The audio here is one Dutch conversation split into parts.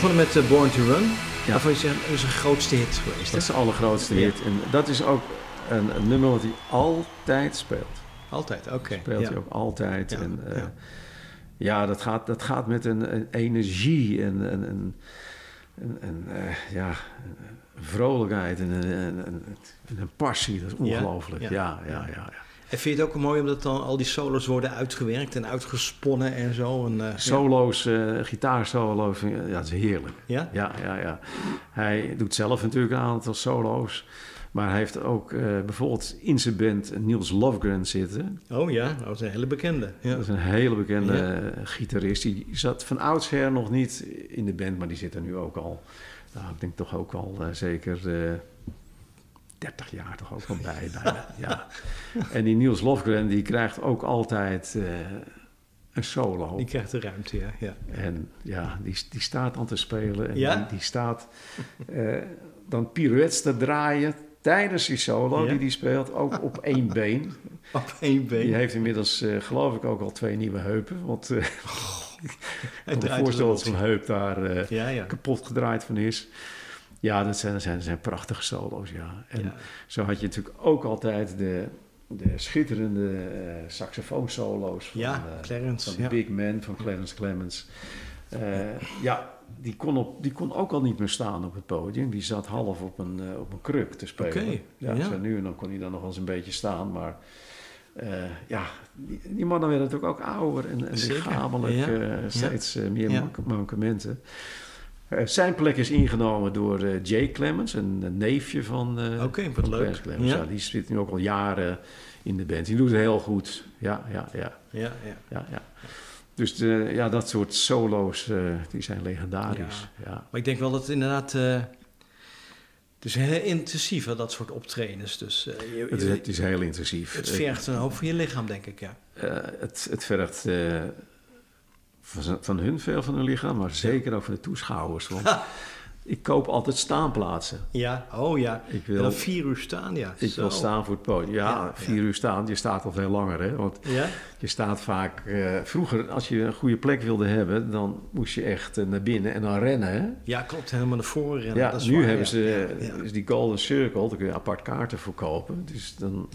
begonnen met eh, Born to Run. Ja. Of is, is een grootste hit geweest. Dat is de allergrootste hit. En dat is ook een, nummer wat hij altijd speelt. Altijd, oké. Speelt hij ook altijd. Ja, en, eh, ja. dat, gaat, dat gaat met een, energie en, en, en, en eh, ja, een vrolijkheid en, een passie. Dat is ongelooflijk. ja. ja, ja ja, En vind je het ook mooi omdat dan al die solos worden uitgewerkt en uitgesponnen en zo? En, eh, Solo's, eh gitaarsolo's, vind ik- ja, dat is heerlijk. Ja? Ja, ja, ja. Hij doet zelf natuurlijk een aantal solo's. Maar hij heeft ook eh, bijvoorbeeld in zijn band Niels Lofgren zitten. Oh ja, dat is een hele bekende. Ja. Dat is een hele bekende Ja. eh, gitarist. Die zat van oudsher nog niet in de band, maar die zit er nu ook al. Nou, ik denk toch ook al eh, zeker eh 30 jaar toch ook wel bij. bijna, ja. En die Niels Lofgren die krijgt ook altijd eh, een solo. Die krijgt de ruimte, ja. ja. En ja, die, die staat aan te spelen. En Ja? die, die staat eh, dan pirouettes te draaien tijdens die solo Ja? die die speelt. Ook op één been. Op één been. Die heeft inmiddels, eh, geloof ik, ook al twee nieuwe heupen. Want ik kan me voorstellen dat zo'n heup daar kapot gedraaid van is. Ja, dat zijn, zijn, zijn prachtige solo's, ja. En Ja. zo had je natuurlijk ook altijd de, de schitterende eh saxofoonsolo's van, Ja, eh, Clarence, van de. Big Man van Clarence Clemens. Eh, ja, die kon, op, die kon ook al niet meer staan op het podium. Die zat half op een, eh, op een kruk te spelen. Oké, ja, ja. Zo nu en dan kon hij dan nog wel eens een beetje staan. Maar ja, die, die mannen werden natuurlijk ook ouder en, en lichamelijk ja. steeds meer mankementen. Eh, zijn plek is ingenomen door eh, Jay Clemens, een, een neefje van, eh Oké, wat van leuk. Clarence Clemens. Ja. Ja. die zit nu ook al jaren in de band. Die doet het heel goed. Ja, ja, ja. Ja, ja. ja, ja. Dus de, ja, dat soort solo's, eh, die zijn legendarisch. Ja. Maar ik denk wel dat het inderdaad... eh, het is heel intensief, hè, dat soort optredens. Dus eh, je, Het, het is heel intensief. het vergt een hoop van je lichaam, denk ik, ja. Eh, het, het vergt eh, van, van hun veel van hun lichaam, maar zeker ook van de toeschouwers. Want ik koop altijd staanplaatsen. Ja, oh ja. Ik En wil, dan vier uur staan, ja. ik Zo. wil staan voor het podium. Ja, Ja, vier ja. uur staan. Je staat al veel langer, hè? Want Ja? je staat vaak... eh, vroeger, als je een goede plek wilde hebben, dan moest je echt eh, naar binnen en dan rennen, hè? ja, klopt. Helemaal naar voren rennen. Ja, dat is nu waar, hebben ze dus die Golden Circle, daar kun je apart kaarten voor kopen. Dus dan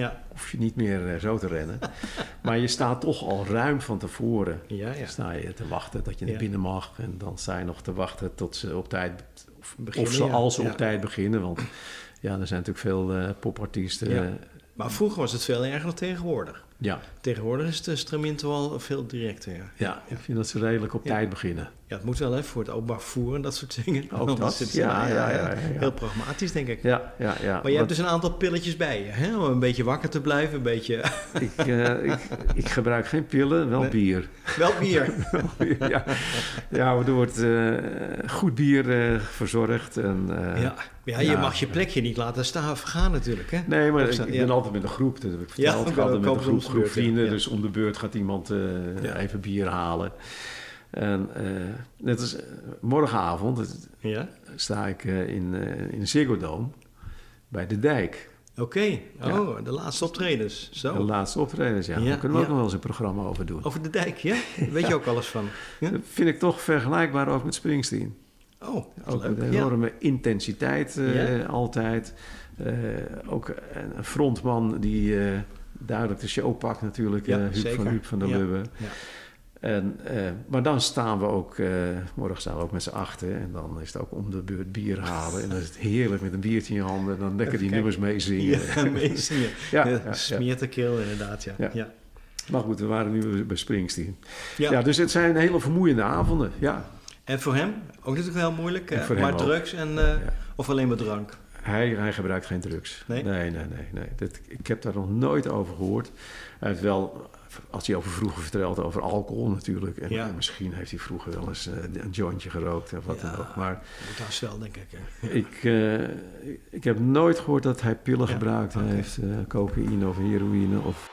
Ja, hoef je niet meer eh, zo te rennen. maar je staat toch al ruim van tevoren. ja, sta je te wachten dat je naar binnen mag. En dan sta je nog te wachten tot ze op tijd... Of, Beginnen, of ze, als ze op tijd beginnen. Want ja, er zijn natuurlijk veel eh, popartiesten. Ja. eh, Maar vroeger was het veel erger dan tegenwoordig. ja. Tegenwoordig is het instrumenten wel veel directer, ja. Ja, ik vind dat ze redelijk op tijd beginnen. Ja, het moet wel even voor het openbaar vervoer en dat soort dingen. Ook dat, zit het- ja, ja, ja. Heel pragmatisch, denk ik. Ja, ja, ja. Maar je hebt dus een aantal pilletjes bij je, hè? Om een beetje wakker te blijven, een beetje... ik, eh, ik, ik gebruik geen pillen, wel bier. Wel bier. ja. ja, er wordt eh, goed bier eh, verzorgd. En, eh, ja. ja, je mag je plekje niet laten staan vergaan natuurlijk, hè? Nee, maar ik, ben altijd met een groep, dat heb ik Ja, verteld. altijd met een groep, groep vrienden, dus om de beurt gaat iemand eh, even bier halen. En eh, net als eh, morgenavond het- Ja? sta ik eh, in, in Ziggo Dome bij de dijk. Oké. Oh, de laatste optredens. Zo. De laatste optredens, ja. Ja, Daar kunnen we ook nog wel eens een programma over doen. Over de dijk, ja? Daar weet je ook alles van. Ja? Dat vind ik toch vergelijkbaar ook met Springsteen. Oh, Ook leuk. een enorme intensiteit altijd. Ook een frontman die duidelijk de show pakt natuurlijk. Ja, Huub van Huub van der Ja. Lubbe. En, eh, maar dan staan we ook, eh, morgen staan we ook met z'n achten. En dan is het ook om de beurt bier halen. En dan is het heerlijk met een biertje in je handen. En dan lekker die nummers meezingen. Ja, meezingen. Ja, Ja. Smeert de keel inderdaad, ja. Ja. ja. Maar goed, we waren nu bij Springsteen. Ja. Ja. dus het zijn hele vermoeiende avonden. Ja. En voor hem ook natuurlijk heel moeilijk. En eh, voor maar drugs en, of alleen maar drank. Hij, hij gebruikt geen drugs. Nee? Nee, nee, nee. nee. Dat, ik heb daar nog nooit over gehoord. Hij heeft wel, als hij over vroeger vertelt, over alcohol natuurlijk. En Ja. misschien heeft hij vroeger wel eens eh, een jointje gerookt of wat Ja. dan ook. Maar Moet haast wel, denk ik. ik, eh, ik heb nooit gehoord dat hij pillen gebruikt heeft. eh, cocaïne of heroïne of...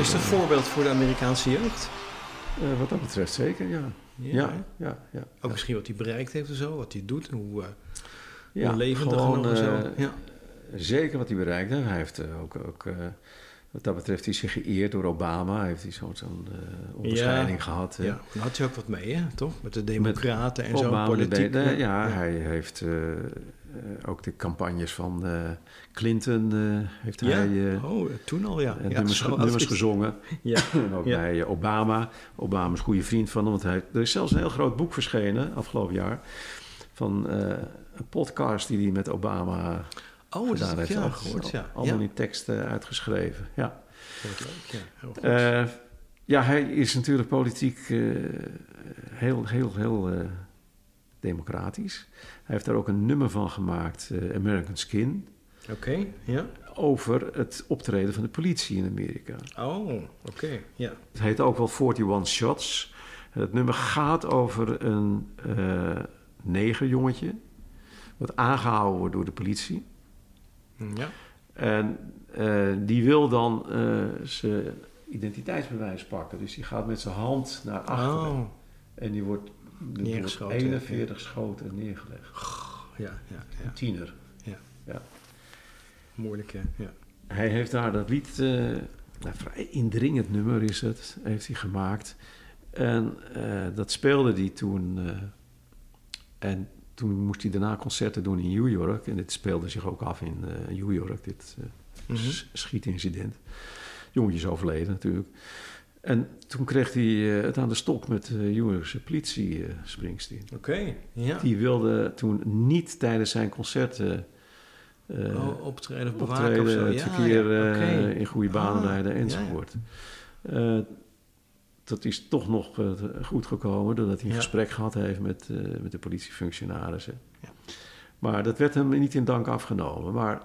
Is het een voorbeeld voor de Amerikaanse jeugd? Eh, wat dat betreft zeker, ja. Ja, ja, ja. Ook ja. misschien wat hij bereikt heeft en zo, wat hij doet, hoe, eh Ja, levendig gewoon, en zo. eh, Ja. Zeker wat hij bereikt. heeft. Hij heeft ook, ook wat dat betreft is hij geëerd door Obama. Hij heeft hij zo'n zo'n onderscheiding gehad. ja, daar had hij ook wat mee, hè, toch? Met de democraten en zo, politiek. de- de- ja, hij heeft ook de campagnes van eh, Clinton eh, heeft hij eh, oh, toen al, ja. eh, ja nummers, nummers is- gezongen. Ja, En ook bij eh, Obama. Obama is een goede vriend van hem. Want hij, er is zelfs een heel groot boek verschenen afgelopen jaar. Van eh, een podcast die hij met Obama oh, dat gedaan heb heeft. ik ja, Al- gehoord, ja. Allemaal in tekst eh, uitgeschreven. Ja. Leuk, ja. Heel goed. Eh, ja, hij is natuurlijk politiek eh, heel, heel, heel eh, democratisch. Hij heeft daar ook een nummer van gemaakt, eh, American Skin, Oké, ja. over het optreden van de politie in Amerika. Oh, oké, ja. Het heet ook wel 41 Shots. Het nummer gaat over een eh negerjongetje, wat aangehouden wordt door de politie. Ja. En eh, die wil dan zijn identiteitsbewijs pakken. Dus die gaat met zijn hand naar achteren. Oh, En die wordt Neergeschoten, 41 schoten neergelegd. ja, ja, ja. Een tiener. Moeilijk, hè. Ja. Hij heeft daar dat lied, eh nou, vrij indringend nummer is het, heeft hij gemaakt. En eh, dat speelde hij toen. eh, en toen moest hij daarna concerten doen in New York. En dit speelde zich ook af in eh, New York, dit eh, Mhm. schietincident. Jongetje is overleden natuurlijk. En toen kreeg hij eh, het aan de stok met de New Yorkse politie, eh, Springsteen. Oké, ja. Die wilde toen niet tijdens zijn concerten eh, oh, optreden of bewaken of optreden, zo. het Ja, verkeer ja, eh, in goede banen Ah, rijden ja, ja. enzovoort. Eh, dat is toch nog eh, goed gekomen doordat hij een Ja. gesprek gehad heeft met, eh, met de politiefunctionarissen. Ja. Maar dat werd hem niet in dank afgenomen. Maar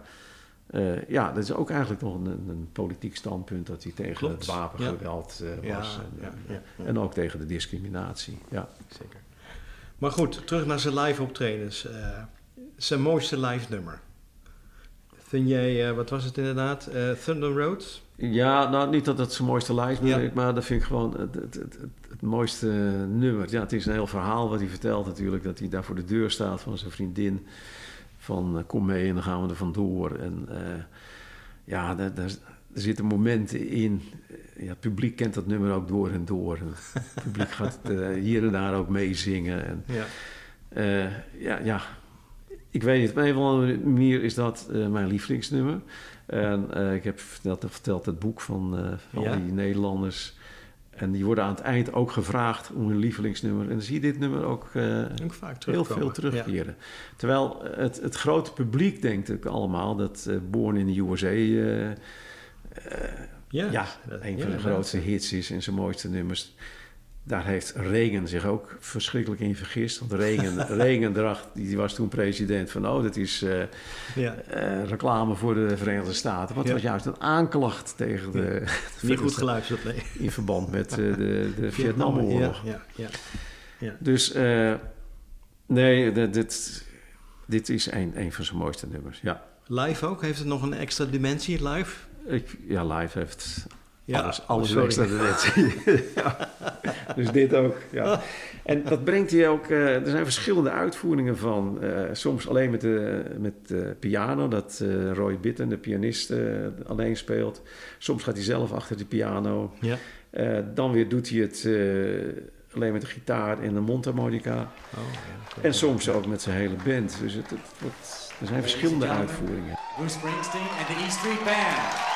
eh, ja, dat is ook eigenlijk nog een, een politiek standpunt dat hij tegen Klopt, het wapengeweld Ja, was. En, ja, ja, en ook tegen de discriminatie. Ja. Zeker. Maar goed, terug naar zijn live optredens. Eh, zijn mooiste live nummer. Vind jij, wat was het inderdaad? Thunder Road? Ja, nou niet dat het zijn mooiste lijst Ja. is, maar dat vind ik gewoon het, het, het, het, het mooiste nummer. Ja, het is een heel verhaal wat hij vertelt natuurlijk, dat hij daar voor de deur staat van zijn vriendin. Van eh, kom mee en dan gaan we er vandoor. En eh, ja, daar, daar, er zitten momenten in. Ja, het publiek kent dat nummer ook door en door. En het publiek gaat eh, hier en daar ook meezingen. En Ja. ja, ja, ik weet niet. Op een of andere manier is dat mijn lievelingsnummer. En ik heb verteld, verteld het boek van, van Ja. die Nederlanders. En die worden aan het eind ook gevraagd om hun lievelingsnummer. En dan zie je dit nummer ook eh, Ook vaak heel veel terugkeren. Terwijl het, het grote publiek denkt ook allemaal dat eh, Born in the USA... eh, Ja, een van de grootste hits is en zijn mooiste nummers. Daar heeft Reagan zich ook verschrikkelijk in vergist. Want Reagan, Reagan dacht, die was toen president van... oh, dat is eh, Ja. eh, reclame voor de Verenigde Staten. Wat Ja. was juist een aanklacht tegen de... de Niet goed geluisterd, nee. In verband met eh, de, de Vietnamoorlog. Ja, ja, ja. Dus nee, de- dit, dit is een, een van zijn mooiste nummers. Ja, Live ook? Heeft het nog een extra dimensie, live? ik, ja live heeft Ja, alles, alles sorry. extra de net. ja. Dus dit ook. Ja. En dat brengt hij ook. eh, er zijn verschillende uitvoeringen van. eh, soms alleen met de met de piano, dat eh, Roy Bitten, de pianist, eh, alleen speelt. Soms gaat hij zelf achter de piano. Ja. Eh, dan weer doet hij het eh, alleen met de gitaar en de mondharmonica. Oh, ja. En soms ook met zijn hele band. Dus het, er zijn verschillende uitvoeringen. Bruce Springsteen and the E Street Band.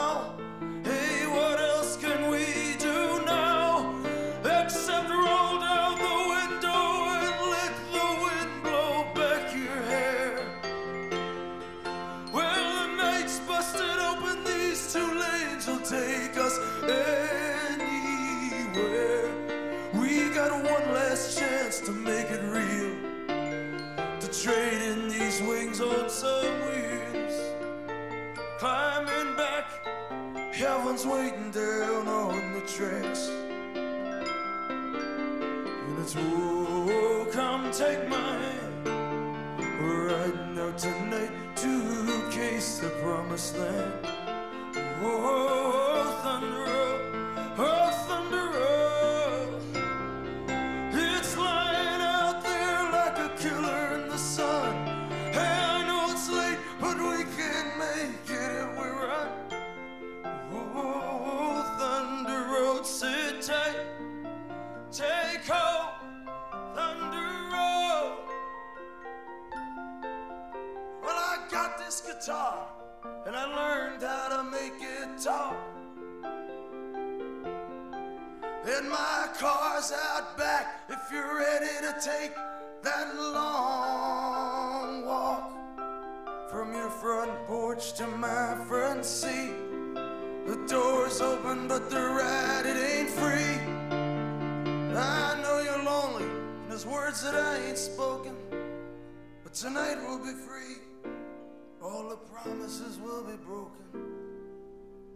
não. Heaven's waiting down on the tracks. And it's whoa, come take my hand. We're riding out tonight to case the promised land. Oh, thunder, guitar, and I learned how to make it talk. And my car's out back if you're ready to take that long walk from your front porch to my front seat. The door's open, but the ride it ain't free. I know you're lonely, and there's words that I ain't spoken, but tonight we'll be free. All the promises will be broken.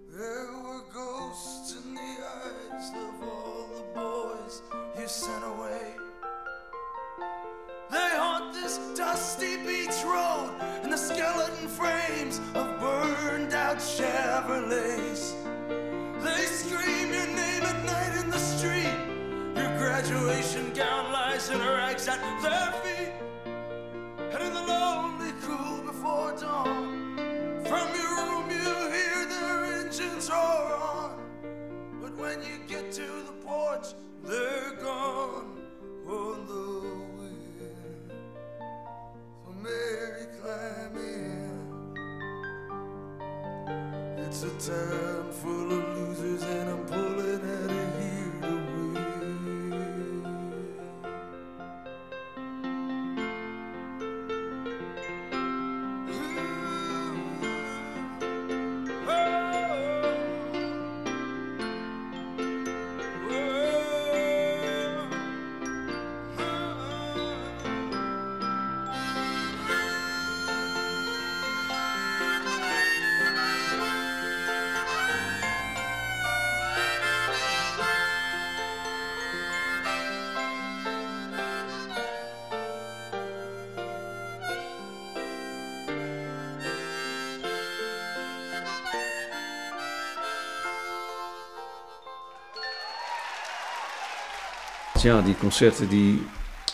There were ghosts in the eyes of all the boys you sent away. They haunt this dusty beach road and the skeleton frames of burned out Chevrolets. They scream your name at night in the street. Your graduation gown lies in rags at their feet. Dawn, from your room you hear their engines roar on. But when you get to the porch, they're gone on the wind. So Mary, climb in. It's a town Ja, die concerten die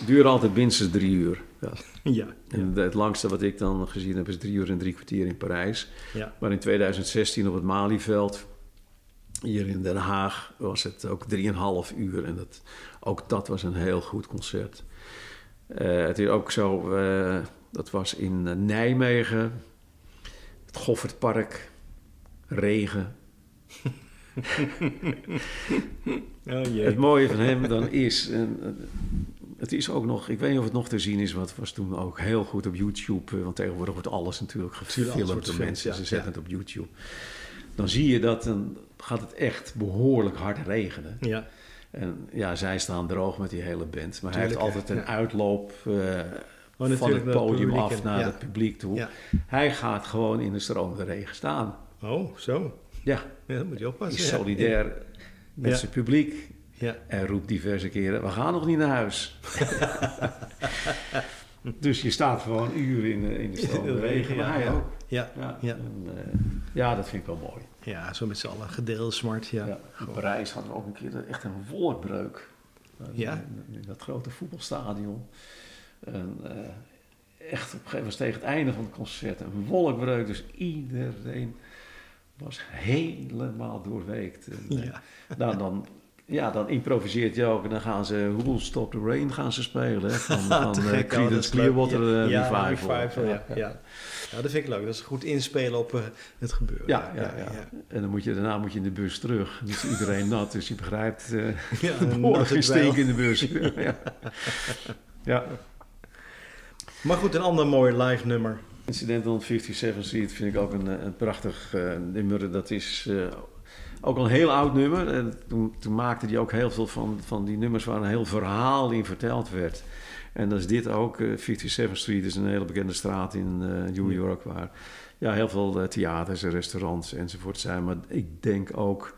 duren altijd minstens drie uur. Ja. Ja, En het langste wat ik dan gezien heb is drie uur en drie kwartier in Parijs. ja. Maar in 2016 op het Malieveld, hier in Den Haag, was het ook 3,5 uur. En dat, ook dat was een heel goed concert. Eh, het is ook zo, eh, dat was in eh, Nijmegen. het Goffertpark, regen. Oh jee. Het mooie van hem dan is, en, eh, het is ook nog, ik weet niet of het nog te zien is, wat was toen ook heel goed op YouTube, eh, want tegenwoordig wordt alles natuurlijk Tuurlijk, gefilmd door mensen, ja, ze zetten het op YouTube. Dan zie je dat, dan gaat het echt behoorlijk hard regenen. Ja, En ja, zij staan droog met die hele band. Maar hij heeft altijd een ja. uitloop eh, van het het podium af naar ja. het publiek toe. Ja. Hij gaat gewoon in de stromende regen staan. oh, zo. Ja, Ja, dat moet je oppassen. is ja. solidair met zijn publiek. Ja. En roept diverse keren, we gaan nog niet naar huis. dus je staat gewoon uren in de, in de stromende regen. Ja. ook. Ja, Ja, ja. en, eh, ja, dat vind ik wel mooi. ja, zo met z'n allen gedeelde smart. Ja. Ja. In Parijs hadden we ook een keer echt een wolkbreuk. Ja. In, in dat grote voetbalstadion. En, eh, echt op een gegeven moment tegen het einde van het concert een wolkbreuk. Dus iedereen was helemaal doorweekt. En, eh, Ja. nou, dan, ja, dan improviseert je ook. En dan gaan ze Who Will Stop the Rain gaan ze spelen. Hè, van, van dat Creedence. Clearwater ja. eh, ja, Revival. revival, ja, ja. Ja, dat vind ik leuk. Dat is goed inspelen op het gebeuren. Ja, ja, ja. En dan moet je, daarna moet je in de bus terug. Dan is iedereen nat, dus je begrijpt... eh Ja, behoorlijk steek in de bus. ja. ja. Maar goed, een ander mooi live nummer. Incidental on 57th Street vind ik ook een, eh, een prachtig eh, nummer. Dat is eh, ook al een heel oud nummer. En toen, toen maakte hij ook heel veel van, van die nummers waar een heel verhaal in verteld werd. En dat is dit ook. eh 57th Street is een hele bekende straat in New York waar ja, heel veel theaters en restaurants enzovoort zijn. Maar ik denk ook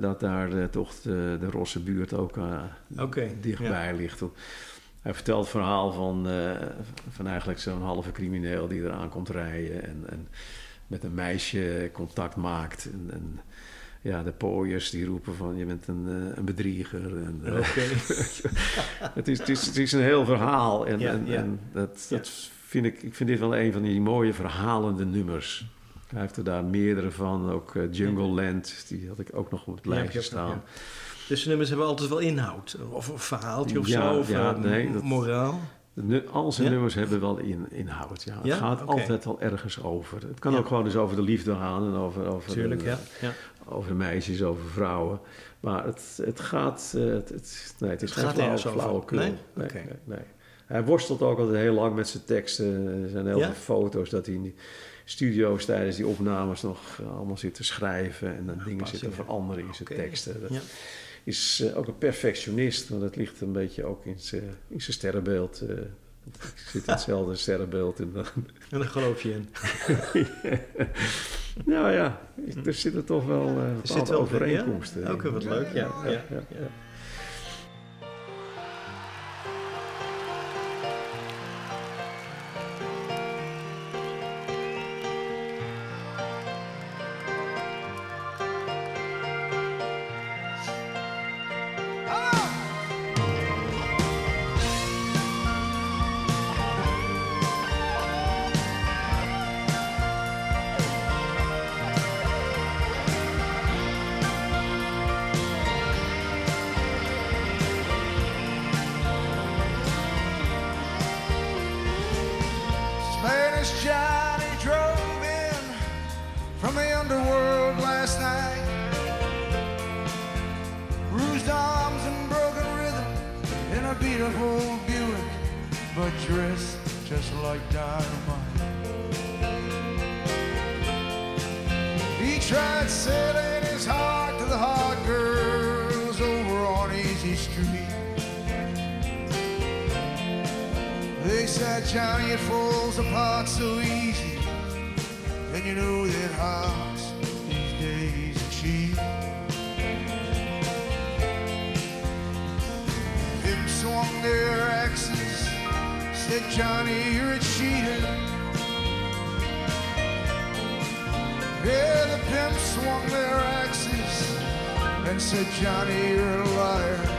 dat daar toch de, de Rosse buurt ook dichtbij ligt. Hij vertelt het verhaal van, eh, van eigenlijk zo'n halve crimineel die eraan komt rijden en, en met een meisje contact maakt. En, en ja, de pooiers die roepen van je bent een, eh, een bedrieger. En, eh, het, is, het, is, het is een heel verhaal en, Ja, en, ja. en dat, Ja. dat vind ik, ik vind dit wel een van die mooie verhalende nummers. Hij heeft er daar meerdere van, ook Jungle Land, die had ik ook nog op het lijstje ook staan. Dus de nummers hebben altijd wel inhoud. Of een verhaaltje of Ja, zo. Of ja, nee, dat- moraal. De al zijn Ja? nummers hebben wel in, inhoud. Ja. Het gaat altijd wel ergens over. Het kan ook gewoon eens over de liefde gaan en over, over, Tuurlijk, over meisjes, over vrouwen. Maar het, het gaat. eh, het, het, nee, het is Het geen flauwekul. Nee? Nee, Oké. nee, nee. Hij worstelt ook altijd heel lang met zijn teksten. Er zijn heel veel foto's dat hij in die studio's tijdens die opnames nog eh, allemaal zit te schrijven en dan dingen pas, zit te ja. veranderen in zijn teksten. Dat Ja. Is eh, ook een perfectionist, want dat ligt een beetje ook in zijn, sterrenbeeld. eh. ik zit in hetzelfde sterrenbeeld. En dan, En daar geloof je in. nou ja, er zitten toch wel eh Er zit wel overeenkomsten. Ja? in. Oké, wat leuk. Ja, ja, ja, Johnny drove in from the underworld last night. Bruised arms and broken rhythm in a beautiful Buick, but dressed just like dynamite. He tried selling Johnny, it falls apart so easy. And you know that hearts these days are cheap. Them swung their axes, said, Johnny, you're a cheater. Yeah, the pimps swung their axes and said, Johnny, you're a liar.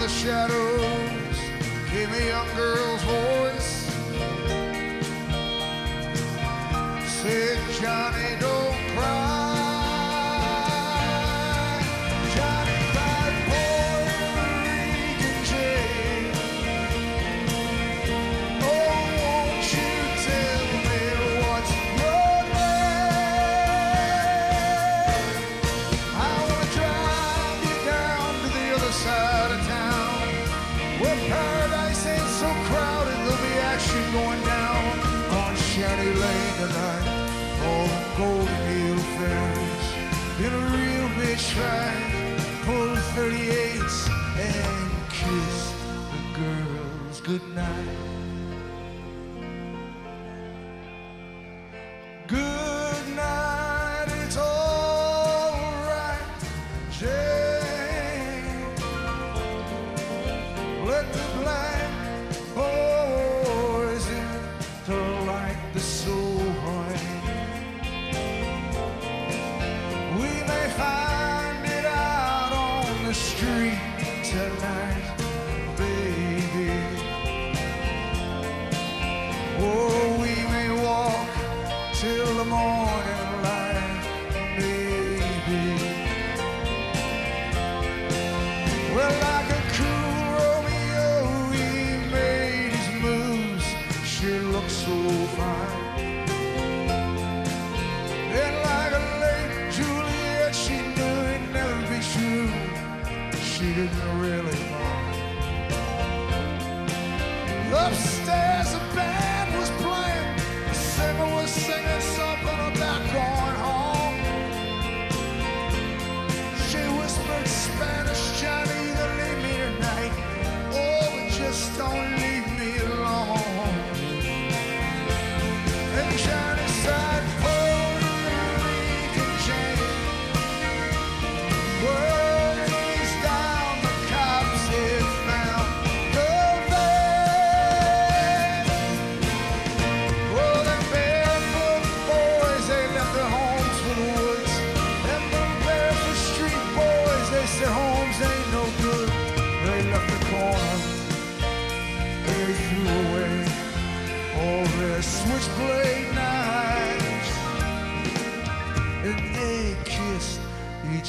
The shadows came a young girl's voice. Said, Johnny, don't cry. try, pull 38.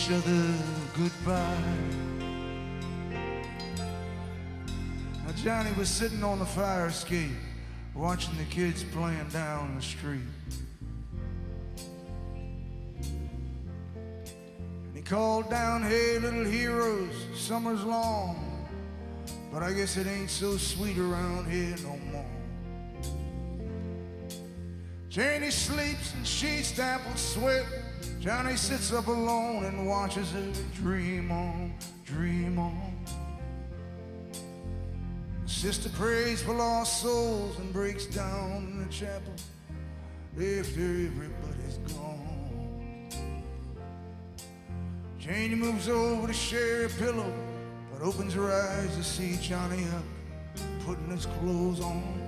Each other goodbye. Now Johnny was sitting on the fire escape, watching the kids playing down the street. And he called down, hey little heroes, summer's long. But I guess it ain't so sweet around here no more. Janie sleeps and she stamps sweat. Johnny sits up alone and watches her dream on, dream on. Sister prays for lost souls and breaks down in the chapel after everybody's gone. Janie moves over to share a pillow, but opens her eyes to see Johnny up, putting his clothes on.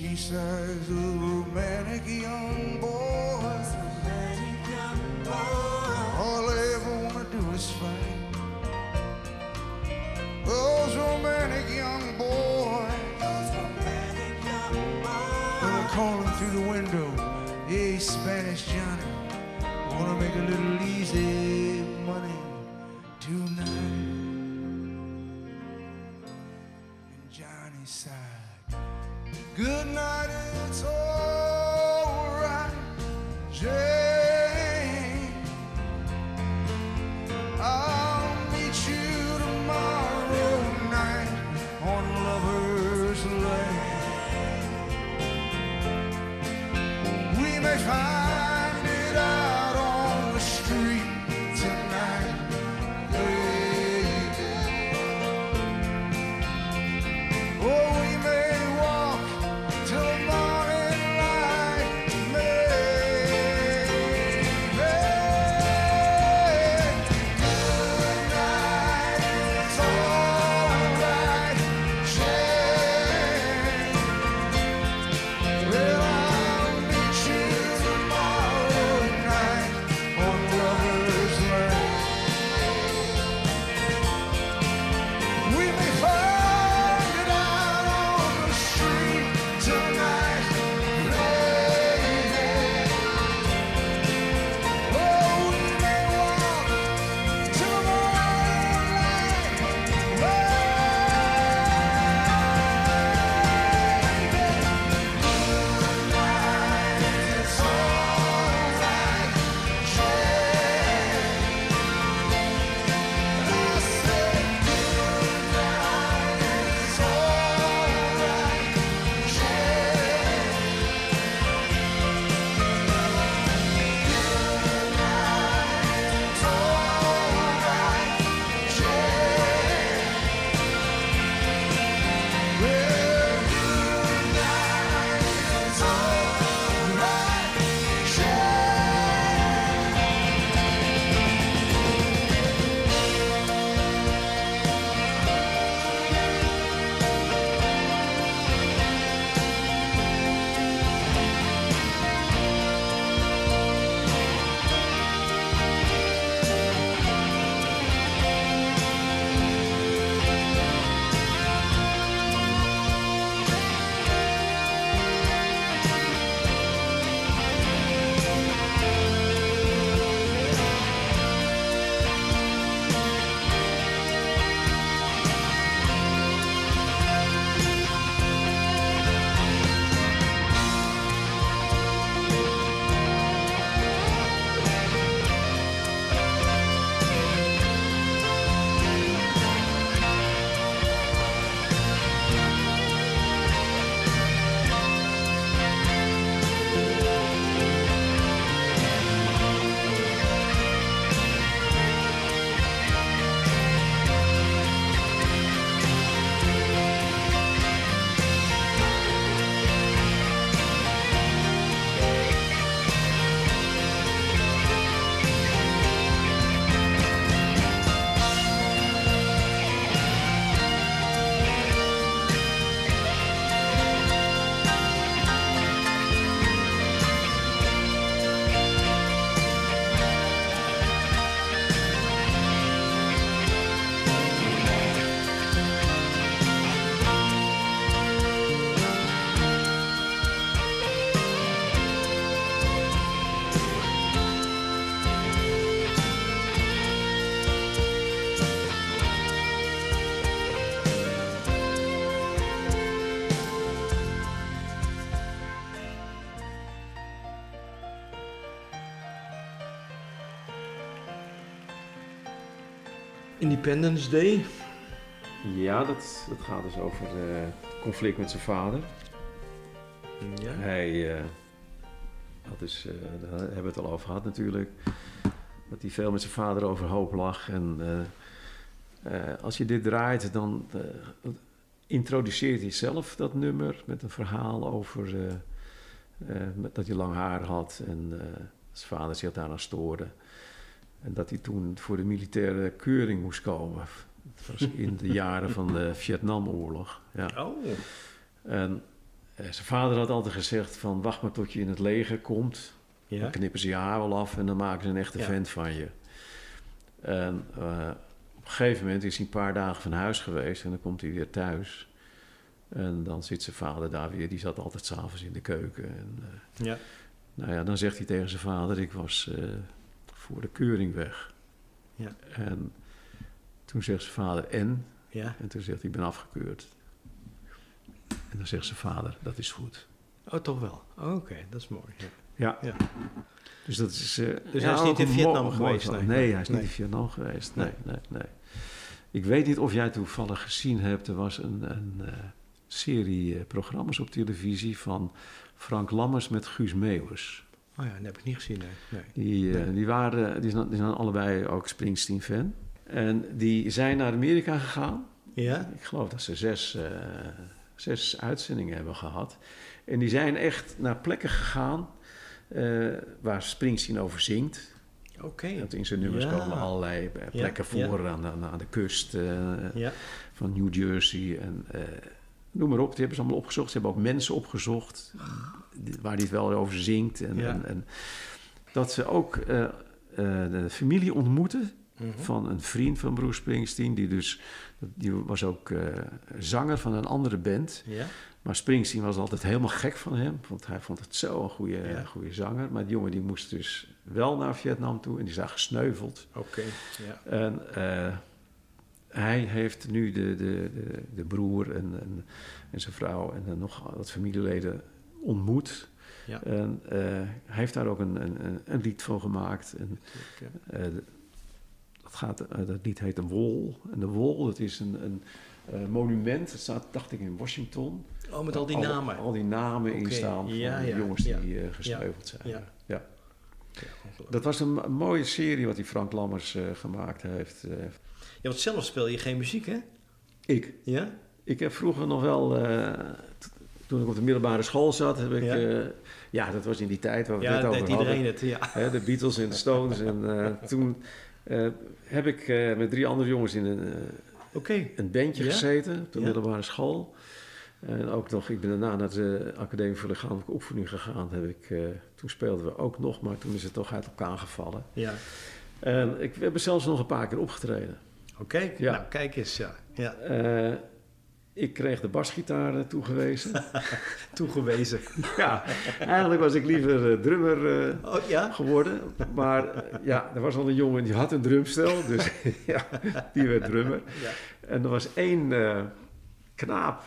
She says, a romantic young boy. All I ever want to do is fight. Those romantic young boys. They're calling through the window. Hey, Spanish Johnny. Wanna make a little easy money tonight. And Johnny sighed. Good night, Independence Day. Ja, dat, dat gaat dus over eh, conflict met zijn vader. Ja. Hij, eh, had dus, eh, daar hebben we het al over gehad natuurlijk, dat hij veel met zijn vader overhoop lag. En als je dit draait, dan introduceert hij zelf dat nummer met een verhaal over dat hij lang haar had en zijn vader zich daaraan stoorde. En dat hij toen voor de militaire keuring moest komen. Het was in de jaren van de Vietnamoorlog. Ja. Oh. En eh, zijn vader had altijd gezegd van wacht maar tot je in het leger komt. Ja. Dan knippen ze je haar wel af en dan maken ze een echte Ja. vent van je. En eh, op een gegeven moment is hij een paar dagen van huis geweest en dan komt hij weer thuis. En dan zit zijn vader daar weer, die zat altijd s'avonds in de keuken. En, eh, Ja. nou ja, dan zegt hij tegen zijn vader, ik was voor de keuring weg. Ja. En toen zegt zijn vader, en? Ja. En toen zegt hij, ik ben afgekeurd. En dan zegt zijn vader, dat is goed. Oh, toch wel. Oh, Oké, dat is mooi. Ja. Ja. Ja. Dus dat is... eh, Dus hij is niet in Vietnam geweest, nee. Nee, hij is niet in Vietnam geweest. Nee, Nee. nee. Ik weet niet of jij toevallig gezien hebt, er was een, een eh, serie eh, programma's op televisie van Frank Lammers met Guus Meeuwis. Oh ja, dat heb ik niet gezien. Nee. nee. Die, eh, Nee. die, waren, die, zijn, die zijn allebei ook Springsteen-fan. En die zijn naar Amerika gegaan. Ja? Ik geloof dat ze zes, eh, zes uitzendingen hebben gehad. En die zijn echt naar plekken gegaan eh, waar Springsteen over zingt. Oké. Want in zijn nummers Ja. komen allerlei plekken Ja, voor Aan, de, aan de kust van New Jersey. En, noem maar op, die hebben ze allemaal opgezocht. Ze hebben ook mensen opgezocht waar hij het wel over zingt. En, Ja. en, en dat ze ook eh, eh, de familie ontmoeten Mhm. van een vriend van Bruce Springsteen. Die, dus, die was ook eh, zanger van een andere band. Ja? Maar Springsteen was altijd helemaal gek van hem. Want hij vond het zo een goede, Ja. goede zanger. Maar die jongen die moest dus wel naar Vietnam toe. En die is daar gesneuveld. Oké. Ja. En hij heeft nu de, de, de, de broer en, en, en zijn vrouw en dan nog wat familieleden ontmoet. Ja. En eh, hij heeft daar ook een, een, een- lied van gemaakt. En, Ja. eh, dat, gaat, eh, dat lied heet een wol. En de wol, dat is een, een monument. Dat staat, dacht ik, in Washington. Oh, met al die Al- namen. Al die namen in staan van ja, de jongens die gesneuveld zijn. Ja. Dat was een, een mooie serie wat die Frank Lammers gemaakt heeft. Ja, want zelf speel je geen muziek, hè? ik. Ja? Ik heb vroeger nog wel, toen ik op de middelbare school zat, heb ik, Ja. ja, ja dat was in die tijd waar we het Ja, net deed over iedereen hadden. het. Ja. Hè, de Beatles en de Stones. en eh, toen eh, heb ik eh, met drie andere jongens in een, eh, Oké. een bandje Ja? gezeten op de Ja. middelbare school. En ook nog, ik ben daarna naar de Academie voor Lichamelijke Opvoeding gegaan. Heb ik, eh, toen speelden we ook nog, maar toen is het toch uit elkaar gevallen. Ja. En ik, we hebben zelfs nog een paar keer opgetreden. Oké. Ja. Nou, kijk eens. Ja. ja. Ik kreeg de basgitaar eh, toegewezen. Toegewezen. ja, eigenlijk was ik liever eh, drummer eh, Oh, ja? geworden. Maar ja, er was al een jongen die had een drumstel. Dus ja, die werd drummer. Ja. En er was één knaap...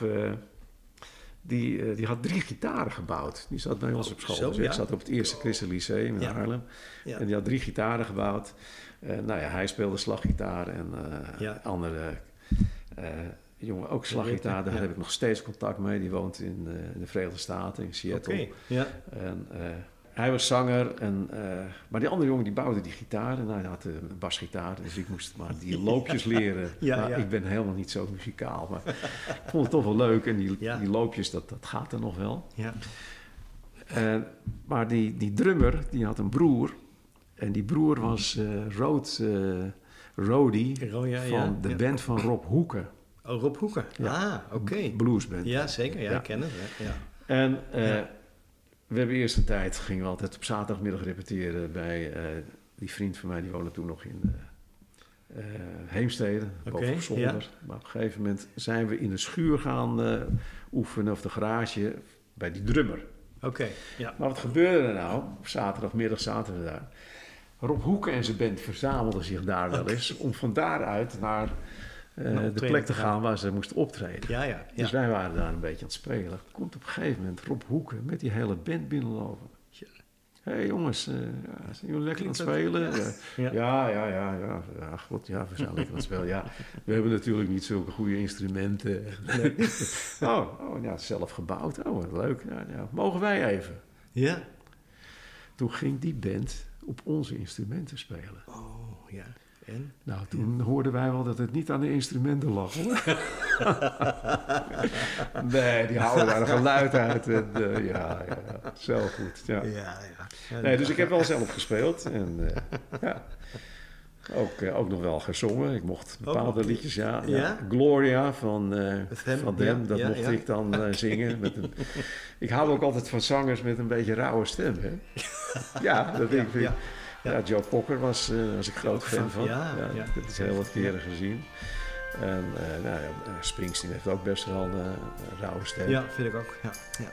die, die had drie gitaren gebouwd. Die zat bij ons Oh, op school. zo, dus ik zat op het Eerste Christen Lyceum in Ja. Haarlem. En die had drie gitaren gebouwd. Nou ja, hij speelde slaggitaar en andere jongen ook slaggitaar. Daar heb ik nog steeds contact mee. Die woont in, eh, in de Verenigde Staten, in. Seattle. Ja. En, eh, hij was zanger, en, eh, maar die andere jongen die bouwde die gitaar. En hij had een basgitaar, dus ik moest maar die loopjes leren. Ja. Ik ben helemaal niet zo muzikaal, maar ik vond het toch wel leuk. En die, die loopjes, dat, dat gaat er nog wel. Ja. Eh, maar die, die drummer, die had een broer. En die broer was eh eh Rody van de band van Rob Hoeken. Oh, Rob Hoeken. Ja. Ah, oké. Bluesband. Ja, zeker. Ja, ik ken het. Ja. En eh, we hebben eerst een tijd, gingen we altijd op zaterdagmiddag repeteren bij eh, die vriend van mij, die woonde toen nog in eh, Heemstede, zolder. ja. Maar op een gegeven moment zijn we in de schuur gaan oefenen, of de garage, bij die drummer. Oké. Ja. Maar wat gebeurde er nou? Op zaterdagmiddag zaten we daar. Rob Hoeken en zijn band verzamelden zich daar wel eens om van daaruit Naar de optreden plek te gaan waar ze moesten optreden. Ja, ja. Dus wij waren daar een beetje aan het spelen. Komt op een gegeven moment Rob Hoeken met die hele band binnenlopen. Hé hey jongens, eh, ja, zijn jullie lekker aan het spelen? Ja. Ja. Ja, ja, ja, ja, ja. God, ja, we zijn lekker aan het spelen. Ja, we hebben natuurlijk niet zulke goede instrumenten. oh, oh, ja, zelf gebouwd. Oh, wat leuk. Ja. Mogen wij even? Ja. Toen ging die band op onze instrumenten spelen. Oh, ja. En? Nou, toen hoorden wij wel dat het niet aan de instrumenten lag. Hoor. nee, die houden daar een geluid uit. En, eh, ja, ja, zo goed. Ja. Ja, ja. Nee, dus ik heb wel zelf gespeeld. En eh, ja, ook, eh, ook nog wel gezongen. Ik mocht bepaalde Oh. liedjes, ja, ja. Ja? Gloria van, hem, van Dem, ja, dat mocht ik dan zingen. Met een, ik hou ook altijd van zangers met een beetje rauwe stem. Hè? Ja, dat denk ik. Ja. Joe Cocker was, eh was ik groot fan van. Ja, ja. Dat is heel wat keren gezien. En eh, nou ja, eh, Springsteen heeft ook best wel een eh, rauwe stem. Ja, vind ik ook. Ja. ja.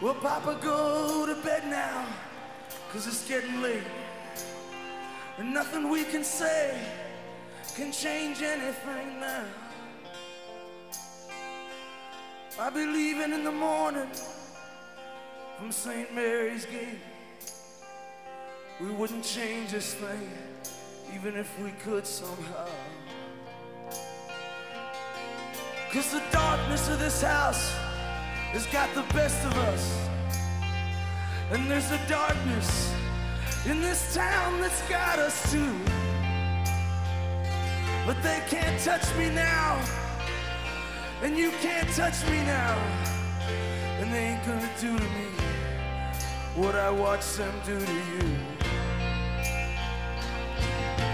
Well, Papa, go to bed now, cause it's getting late. And nothing we can say can change anything now. I'll be leaving in the morning from St. Mary's Gate. We wouldn't change this thing, even if we could somehow. Cause the darkness of this house has got the best of us. And there's a darkness in this town that's got us too. But they can't touch me now. And you can't touch me now. And they ain't gonna do to me what I watched them do to you.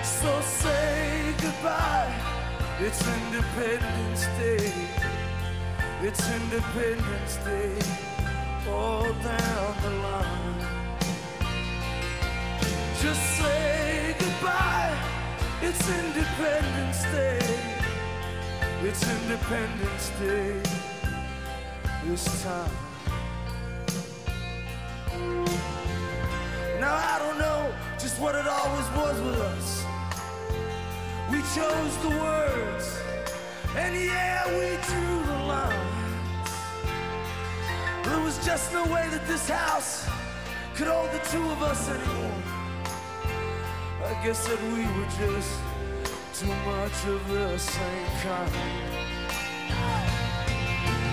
So say goodbye. It's Independence Day. It's Independence Day all down the line. Just say goodbye. It's Independence Day. It's Independence Day this time. Now I don't know just what it always was with us. We chose the words, and yeah, we drew the lines. There was just no way that this house could hold the two of us anymore. I guess that we were just too much of the same kind.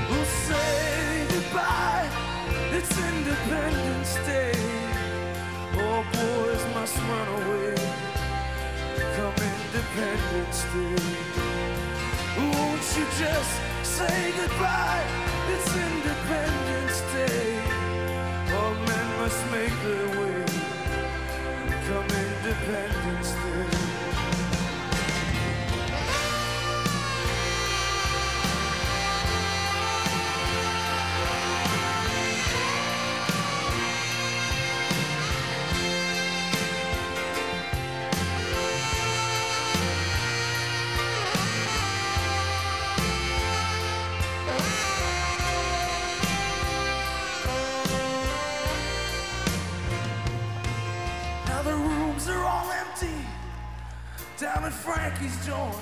We'll say goodbye, it's Independence Day. All boys must run away come Independence Day. Won't you just say goodbye? It's Independence Day. All men must make their way. Independence Day. Down at Frankie's joint.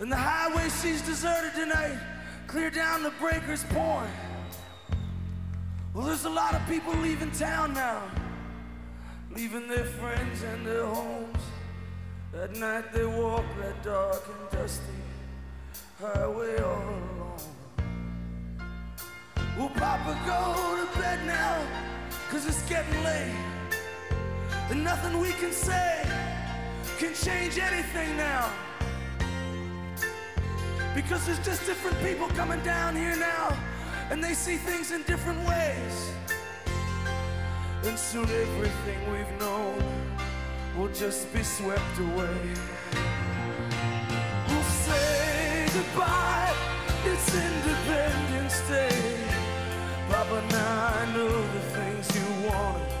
And the highway she's deserted tonight, clear down to Breaker's Point. Well, there's a lot of people leaving town now, leaving their friends and their homes. At night they walk that dark and dusty highway all alone. Will Papa go to bed now? Cause it's getting late. And nothing we can say can change anything now. Because there's just different people coming down here now, and they see things in different ways. And soon everything we've known will just be swept away. We'll say goodbye, it's Independence Day. Papa, now I know the things you wanted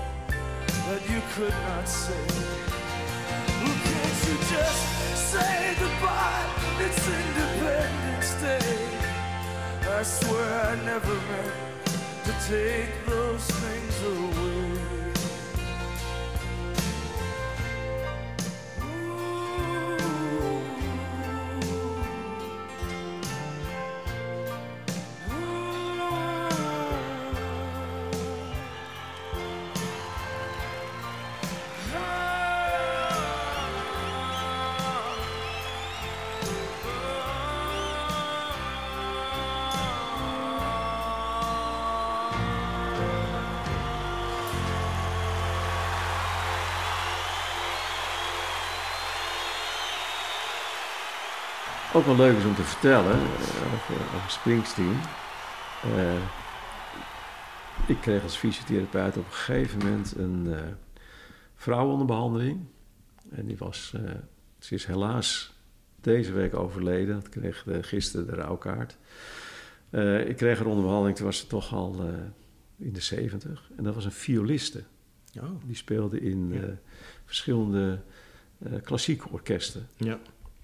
that you could not say. Well, just say goodbye? It's Independence Day. I swear I never meant to take those things away. Ook wel leuk is om te vertellen eh, over, over Springsteen. Eh, ik kreeg als fysiotherapeut op een gegeven moment een eh, vrouw onder behandeling. En die was, ze is helaas deze week overleden. Ik kreeg gisteren de rouwkaart. Ik kreeg haar onder behandeling, toen was ze toch al in de zeventig. En dat was een violiste. Oh. Die speelde in verschillende klassieke orkesten Ja.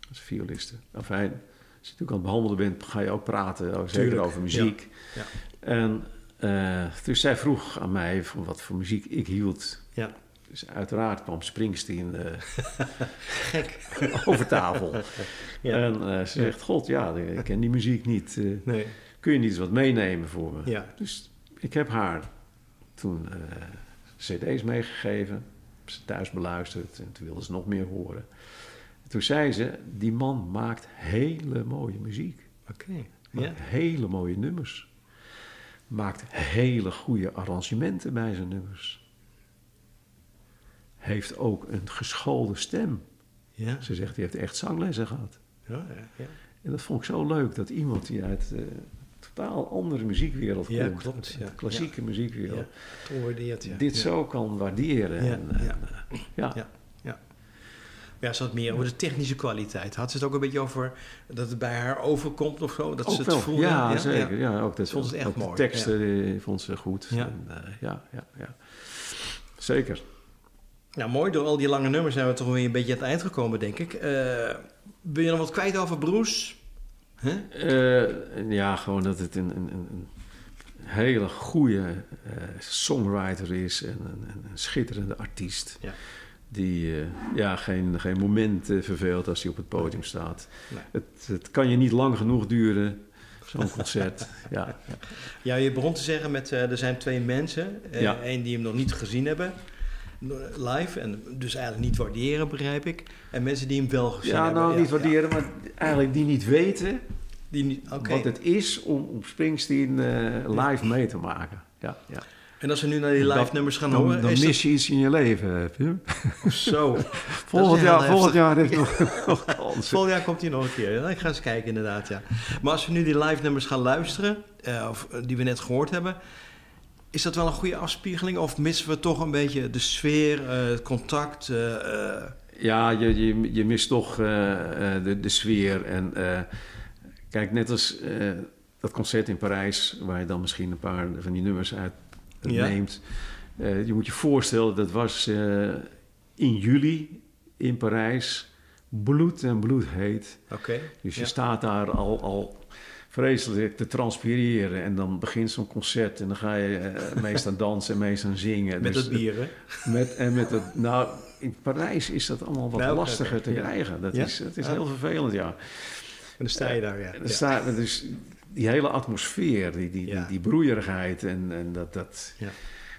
Als violiste. Enfin, als je natuurlijk aan het behandelen bent, ga je ook praten, ook zeker Tuurlijk, over muziek. ja. En eh, dus zij vroeg aan mij van wat voor muziek ik hield. Ja. Dus uiteraard kwam Springsteen eh, Gek. over tafel. Ja. En eh, ze zegt, god ja, ik ken die muziek niet. Nee. kun je niet eens wat meenemen voor me? Ja. Dus ik heb haar toen cd's meegegeven. Ze thuis beluisterd en toen wilde ze nog meer horen. En toen zei ze, die man maakt hele mooie muziek. Oké. Ja. hele mooie nummers. Maakt hele goede arrangementen bij zijn nummers. Heeft ook een geschoolde stem. Ja. Ze zegt, die heeft echt zanglessen gehad. Ja, ja, ja. En dat vond ik zo leuk, dat iemand die uit eh, een totaal andere muziekwereld Ja, komt. klopt, ja. klassieke muziekwereld. Ja. Ja. Dit ja. zo kan waarderen. Ja, En, en, ja. Eh, ja. Ze had meer over de technische kwaliteit. Had ze het ook een beetje over dat het bij haar overkomt of zo? Dat ze het wel, voelde? ja, zeker. Ja. ook dat, Ze vond het echt ook de mooi, teksten eh, vond ze goed. Ja. En, eh, ja, ja, ja. Zeker. Nou, mooi. Door al die lange nummers zijn we toch weer een beetje aan het eind gekomen, denk ik. Eh, wil je nog wat kwijt over Bruce? Huh? Eh, ja, gewoon dat het een, een, een, hele goede eh, songwriter is en een, een, een schitterende artiest. Ja. Die eh, ja, geen, geen moment eh, verveelt als hij op het podium staat. Nee. Het, het kan je niet lang genoeg duren, zo'n concert. ja, ja. Ja, je begon te zeggen met, eh, er zijn twee mensen. Eén Ja. die hem nog niet gezien hebben, live. En dus eigenlijk niet waarderen, begrijp ik. En mensen die hem wel gezien ja hebben. nou niet waarderen, maar eigenlijk die niet weten Die niet, wat het is om, om Springsteen live mee te maken. Ja, ja. En als we nu naar die live nummers gaan Dan, horen, dan is mis je iets in je leven, Pim. dat zo. Volgend jaar, volgend jaar heeft nog. Volgend jaar komt hij nog een keer. Ja, ik ga eens kijken, inderdaad, ja. Maar als we nu die live nummers gaan luisteren, eh, of eh, die we net gehoord hebben... Is dat wel een goede afspiegeling? Of missen we toch een beetje de sfeer, eh, het contact? eh, eh, Ja, je, je, je mist toch eh, eh, de, de sfeer. En eh, kijk, net als eh, dat concert in Parijs, waar je dan misschien een paar van die nummers uit Ja. neemt. Eh, je moet je voorstellen, dat was eh, in juli in Parijs. Bloed en bloed heet. Oké. Dus je Ja. staat daar al, al vreselijk te transpireren. En dan begint zo'n concert en dan ga je eh, meest aan dansen en meest aan zingen. Met Dus het bier, hè? met, en met het, nou, in Parijs is dat allemaal wat Nou, lastiger te krijgen. Dat Ja? is, dat is Ah. heel vervelend, ja. En dan sta je daar, ja. Ja. staat, dus die hele atmosfeer, die, die, Ja. die, die broeierigheid en, en dat, dat, Ja.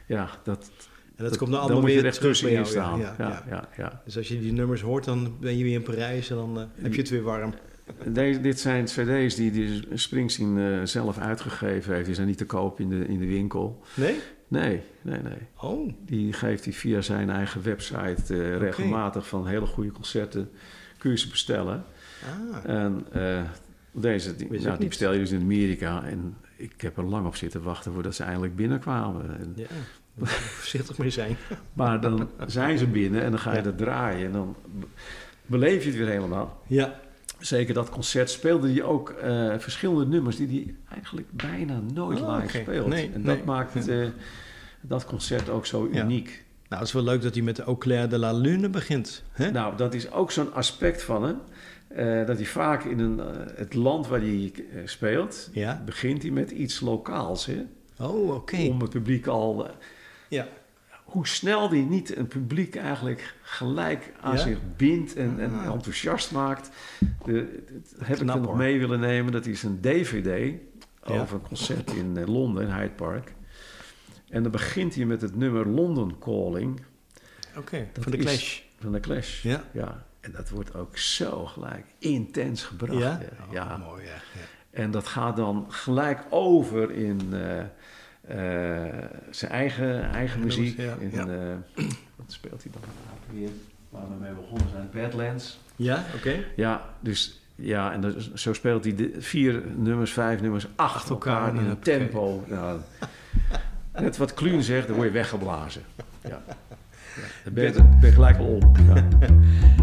ja, dat, En dat, komt dan allemaal weer er echt terug bij tussenin jou, staan. Ja, Ja, ja. Dus als je die nummers hoort, dan ben je weer in Parijs en dan eh, heb je het weer warm. Deze, dit zijn cd's die, die Springsteen eh, zelf uitgegeven heeft. Die zijn niet te koop in de, in de winkel. Nee? Nee, nee, nee. Oh, Die geeft hij via zijn eigen website eh, regelmatig van hele goede concerten. Kun je ze bestellen. ah. En deze, die, nou, die niet. bestel je dus in Amerika. En ik heb er lang op zitten wachten voordat ze eindelijk binnenkwamen. En, Ja, voorzichtig mee zijn. Maar dan zijn ze binnen en dan ga je dat draaien. En dan be- beleef je het weer helemaal. Ja, Zeker dat concert speelde hij ook eh, verschillende nummers die hij eigenlijk bijna nooit Oh, live oké. speelt. Nee, en nee. dat maakt eh, dat concert ook zo Ja. uniek. nou het is wel leuk dat hij met de Au clair de la Lune begint. Hè? Nou, dat is ook zo'n aspect van hem. Eh, dat hij vaak in een, eh, het land waar hij eh, speelt, Ja. begint hij met iets lokaals. Hè? Oh, oké. Om het publiek al. Ja. hoe snel die niet een publiek eigenlijk gelijk aan Ja? zich bindt en, en Ah. enthousiast maakt. De, dat heb ik Knap, er nog mee willen nemen. Dat is een DVD Ja. over een concert in Londen, in Hyde Park. En dan begint hij met het nummer London Calling Oké, van de Clash. van de Clash. Ja. ja. En dat wordt ook zo gelijk intens gebracht. Ja? Oh, ja. mooi, ja. En dat gaat dan gelijk over in eh, eh, zijn eigen, eigen muziek. ja, in, eh, wat speelt hij dan weer? Waar we mee begonnen zijn, Badlands. Ja, oké. Ja, dus Ja, en dus- zo speelt hij de vier nummers, vijf nummers achter elkaar in een tempo. Nou, net wat Kluun zegt, dan word je weggeblazen. Ja. Ja, dan ben je, ben je gelijk al om. Ja.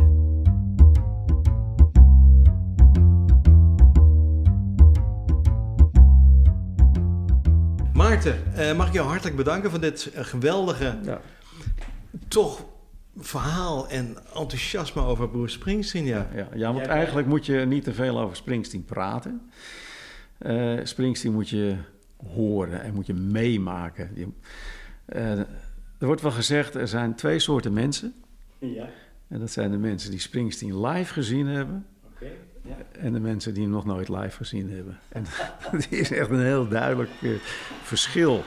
Maarten, eh, mag ik jou hartelijk bedanken voor dit eh, geweldige, Ja. toch verhaal en enthousiasme over Bruce Springsteen. Ja. Ja, ja, want eigenlijk moet je niet te veel over Springsteen praten. Eh, Springsteen moet je horen en moet je meemaken. Je, eh, er wordt wel gezegd, er zijn twee soorten mensen. Ja, En dat zijn de mensen die Springsteen live gezien hebben... en de mensen die hem nog nooit live gezien hebben. En dat is echt een heel duidelijk eh, verschil.